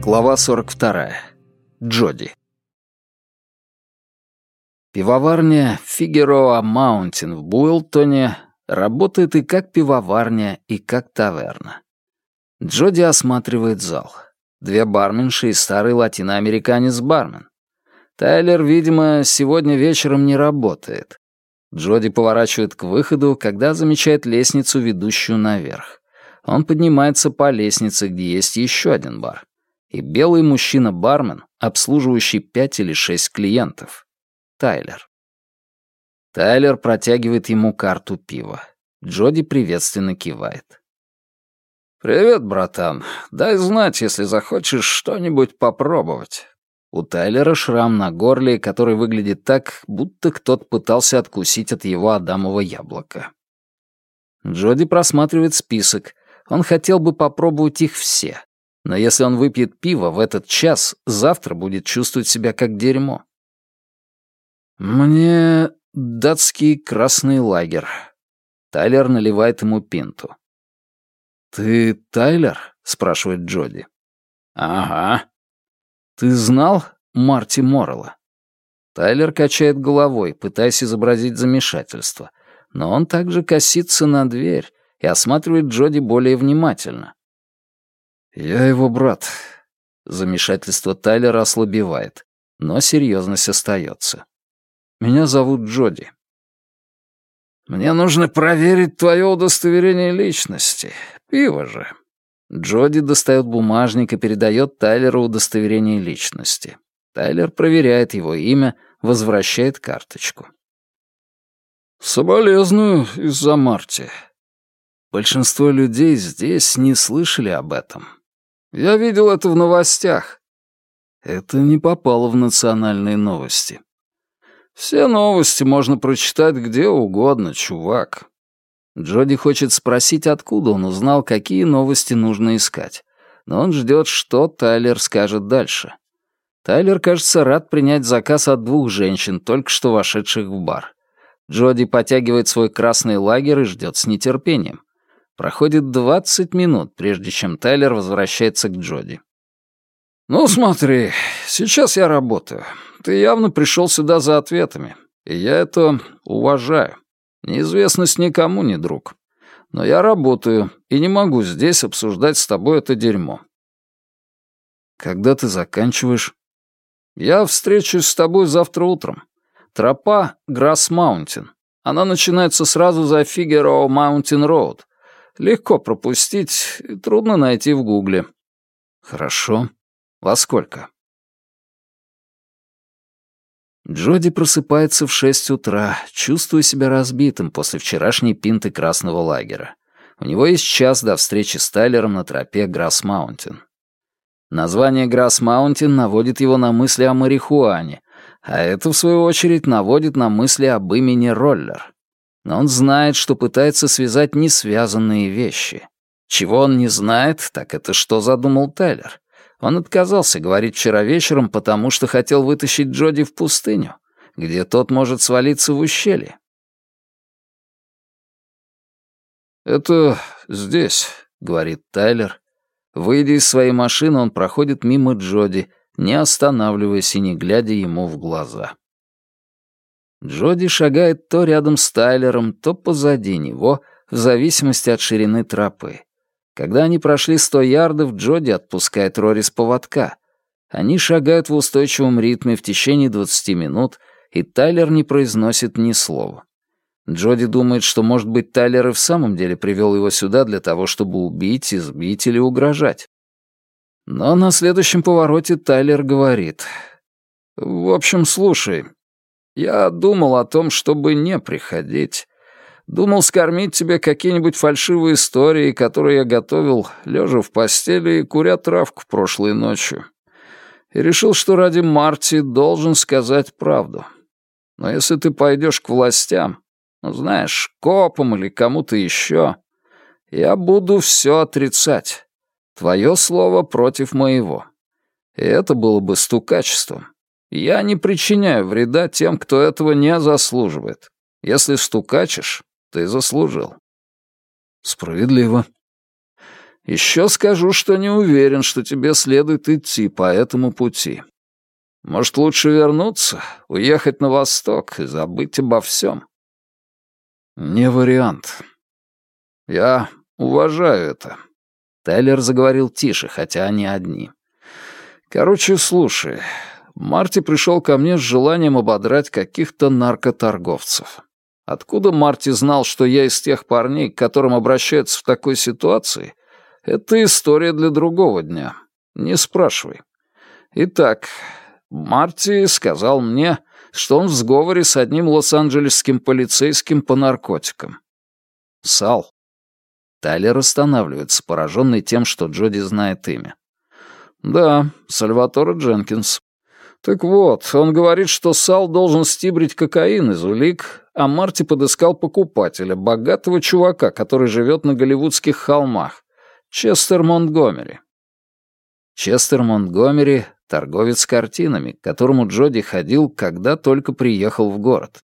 Глава 42. Джоди. Пивоварня Фигероа Маунтин в Буэлтоне работает и как пивоварня, и как таверна. Джоди осматривает зал. Две барменши и старый латиноамериканец-бармен. Тайлер, видимо, сегодня вечером не работает. Джоди поворачивает к выходу, когда замечает лестницу, ведущую наверх. Он поднимается по лестнице, где есть еще один бар. И белый мужчина-бармен, обслуживающий пять или шесть клиентов. Тайлер. Тайлер протягивает ему карту пива. Джоди приветственно кивает. «Привет, братан. Дай знать, если захочешь что-нибудь попробовать». У Тайлера шрам на горле, который выглядит так, будто кто-то пытался откусить от его адамового яблока. Джоди просматривает список. Он хотел бы попробовать их все. Но если он выпьет пиво в этот час, завтра будет чувствовать себя как дерьмо. «Мне датский красный лагерь». Тайлер наливает ему пинту. «Ты Тайлер?» — спрашивает Джоди. «Ага», «Ты знал Марти Моррелла?» Тайлер качает головой, пытаясь изобразить замешательство, но он также косится на дверь и осматривает Джоди более внимательно. «Я его брат». Замешательство Тайлера ослабевает, но серьезность остается. «Меня зовут Джоди». «Мне нужно проверить твое удостоверение личности. Пиво же», Джоди достает бумажник и передает Тайлеру удостоверение личности. Тайлер проверяет его имя, возвращает карточку. «Соболезную из-за Марти». Большинство людей здесь не слышали об этом. Я видел это в новостях. Это не попало в национальные новости. Все новости можно прочитать где угодно, чувак. Джоди хочет спросить, откуда он узнал, какие новости нужно искать. Но он ждет, что Тайлер скажет дальше. Тайлер, кажется, рад принять заказ от двух женщин, только что вошедших в бар. Джоди потягивает свой красный лагерь и ждет с нетерпением. Проходит 20 минут, прежде чем Тайлер возвращается к Джоди. «Ну, смотри, сейчас я работаю. Ты явно пришел сюда за ответами, и я это уважаю. Неизвестность никому не друг. Но я работаю и не могу здесь обсуждать с тобой это дерьмо. Когда ты заканчиваешь? Я встречусь с тобой завтра утром. Тропа Грасс Маунтин. Она начинается сразу за Фигероу Маунтин Роуд. Легко пропустить, трудно найти в гугле. Хорошо. Во сколько? Джоди просыпается в шесть утра, чувствуя себя разбитым после вчерашней пинты красного лагера. У него есть час до встречи с Тайлером на тропе Грасс-Маунтин. Название Грасс-Маунтин наводит его на мысли о марихуане, а это, в свою очередь, наводит на мысли об имени Роллер. Но он знает, что пытается связать несвязанные вещи. Чего он не знает, так это что задумал Тайлер. Он отказался говорить вчера вечером, потому что хотел вытащить Джоди в пустыню, где тот может свалиться в ущелье. «Это здесь», — говорит Тайлер. Выйдя из своей машины, он проходит мимо Джоди, не останавливаясь и не глядя ему в глаза. Джоди шагает то рядом с Тайлером, то позади него, в зависимости от ширины тропы. Когда они прошли сто ярдов, Джоди отпускает Рори с поводка. Они шагают в устойчивом ритме в течение двадцати минут, и Тайлер не произносит ни слова. Джоди думает, что, может быть, Тайлер и в самом деле привел его сюда для того, чтобы убить, избить или угрожать. Но на следующем повороте Тайлер говорит. «В общем, слушай, я думал о том, чтобы не приходить. Думал скормить тебе какие-нибудь фальшивые истории, которые я готовил, лежа в постели и куря травку прошлой ночью. И решил, что ради Марти должен сказать правду. Но если ты пойдешь к властям, ну, знаешь, копам или кому-то еще, я буду все отрицать. Твое слово против моего. И это было бы стукачеством. Я не причиняю вреда тем, кто этого не заслуживает. Если стукачишь, ты заслужил. Справедливо. Еще скажу, что не уверен, что тебе следует идти по этому пути. Может, лучше вернуться, уехать на восток и забыть обо всем? Не вариант. Я уважаю это. Тайлер заговорил тише, хотя они одни. Короче, слушай, Марти пришел ко мне с желанием ободрать каких-то наркоторговцев. Откуда Марти знал, что я из тех парней, к которым обращаются в такой ситуации, это история для другого дня. Не спрашивай. Итак, Марти сказал мне, что он в сговоре с одним лос-анджелесским полицейским по наркотикам. Сал. Тайлер останавливается, пораженный тем, что Джоди знает имя. Да, Сальватора Дженкинс. Так вот, он говорит, что Сал должен стибрить кокаин из улик, а Марти подыскал покупателя, богатого чувака, который живет на голливудских холмах. Честер Монтгомери. Честер Монтгомери — торговец картинами, к которому Джоди ходил, когда только приехал в город.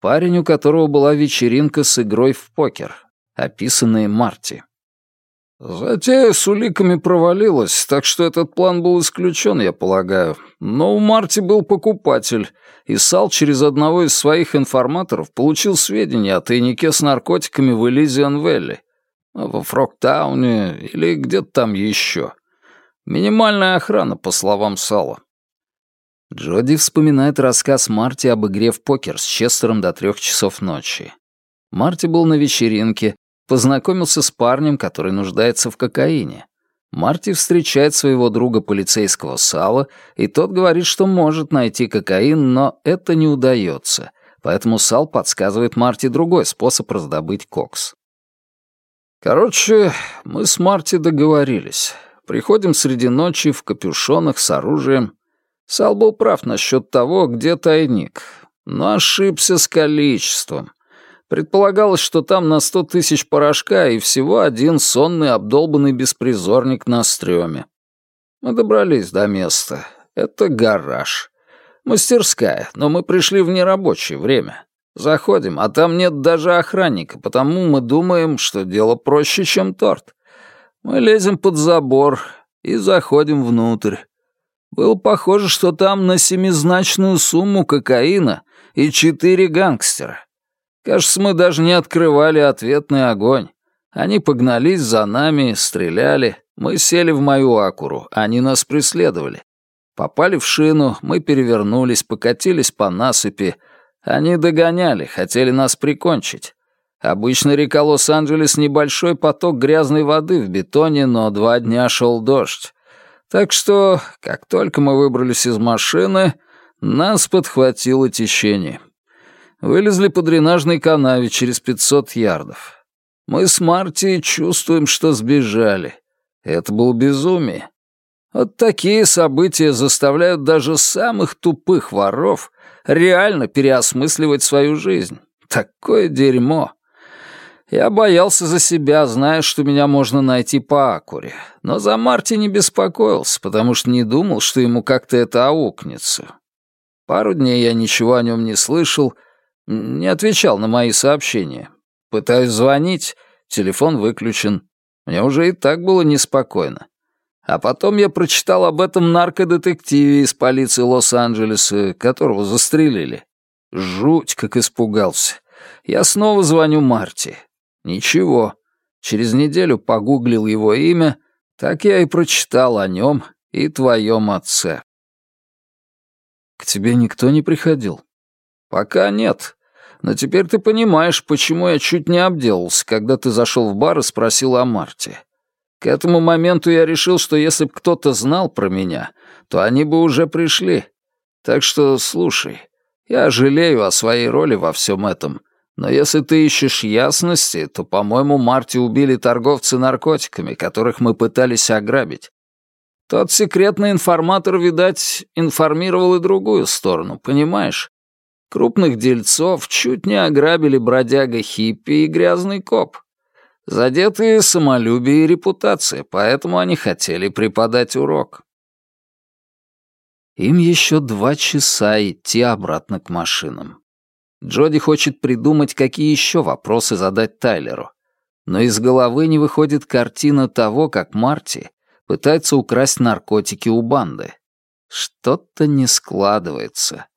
Парень, у которого была вечеринка с игрой в покер, описанная Марти. Затея с уликами провалилась, так что этот план был исключен, я полагаю. Но у Марти был покупатель, и Сал через одного из своих информаторов получил сведения о тайнике с наркотиками в Элизиан-Велли, во Фроктауне или где-то там еще. Минимальная охрана, по словам Сала. Джоди вспоминает рассказ Марти об игре в покер с Честером до трех часов ночи. Марти был на вечеринке, познакомился с парнем, который нуждается в кокаине. Марти встречает своего друга полицейского Сала, и тот говорит, что может найти кокаин, но это не удается, поэтому Сал подсказывает Марти другой способ раздобыть кокс. Короче, мы с Марти договорились. Приходим среди ночи в капюшонах с оружием. Сал был прав насчет того, где тайник, но ошибся с количеством. Предполагалось, что там на сто тысяч порошка и всего один сонный обдолбанный беспризорник на стреме. Мы добрались до места. Это гараж. Мастерская, но мы пришли в нерабочее время. Заходим, а там нет даже охранника, потому мы думаем, что дело проще, чем торт. Мы лезем под забор и заходим внутрь. Было похоже, что там на семизначную сумму кокаина и четыре гангстера. Кажется, мы даже не открывали ответный огонь. Они погнались за нами, стреляли. Мы сели в мою акуру, они нас преследовали. Попали в шину, мы перевернулись, покатились по насыпи, они догоняли, хотели нас прикончить. Обычно река Лос-Анджелес небольшой поток грязной воды в бетоне, но два дня шел дождь. Так что, как только мы выбрались из машины, нас подхватило течение. Вылезли по дренажной канаве через 500 ярдов. Мы с Марти чувствуем, что сбежали. Это было безумие. Вот такие события заставляют даже самых тупых воров реально переосмысливать свою жизнь. Такое дерьмо. Я боялся за себя, зная, что меня можно найти по Акуре. Но за Марти не беспокоился, потому что не думал, что ему как-то это аукнется. Пару дней я ничего о нем не слышал, не отвечал на мои сообщения. Пытаюсь звонить, телефон выключен. Мне уже и так было неспокойно. А потом я прочитал об этом наркодетективе из полиции Лос-Анджелеса, которого застрелили. Жуть, как испугался. Я снова звоню Марти. Ничего. Через неделю погуглил его имя, так я и прочитал о нем и твоем отце. К тебе никто не приходил? Пока нет. Но теперь ты понимаешь, почему я чуть не обделался, когда ты зашел в бар и спросил о Марте. К этому моменту я решил, что если бы кто-то знал про меня, то они бы уже пришли. Так что слушай, я жалею о своей роли во всем этом, но если ты ищешь ясности, то, по-моему, Марти убили торговцы наркотиками, которых мы пытались ограбить. Тот секретный информатор, видать, информировал и другую сторону, понимаешь? Крупных дельцов чуть не ограбили бродяга хиппи и грязный коп. Задетые самолюбие и репутация, поэтому они хотели преподать урок. Им еще два часа идти обратно к машинам. Джоди хочет придумать, какие еще вопросы задать Тайлеру. Но из головы не выходит картина того, как Марти пытается украсть наркотики у банды. Что-то не складывается.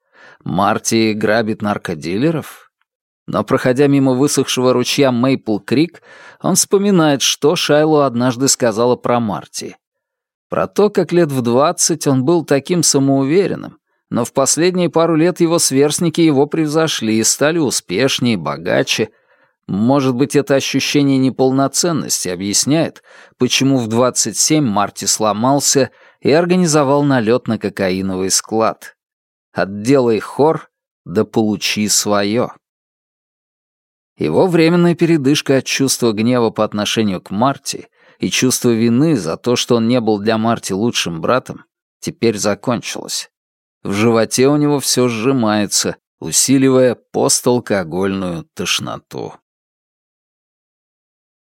Марти грабит наркодилеров? Но, проходя мимо высохшего ручья Мейпл-Крик, он вспоминает, что Шайло однажды сказала про Марти. Про то, как лет в двадцать он был таким самоуверенным, но в последние пару лет его сверстники его превзошли и стали успешнее, богаче. Может быть, это ощущение неполноценности объясняет, почему в 27 Марти сломался и организовал налет на кокаиновый склад. Отделай хор, да получи свое. Его временная передышка от чувства гнева по отношению к Марти и чувство вины за то, что он не был для Марти лучшим братом, теперь закончилась. В животе у него все сжимается, усиливая посталкогольную тошноту.